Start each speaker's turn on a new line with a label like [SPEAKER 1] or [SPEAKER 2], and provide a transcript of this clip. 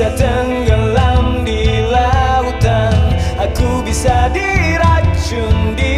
[SPEAKER 1] bisa tenggelam di lautan. Aku bisa diracun di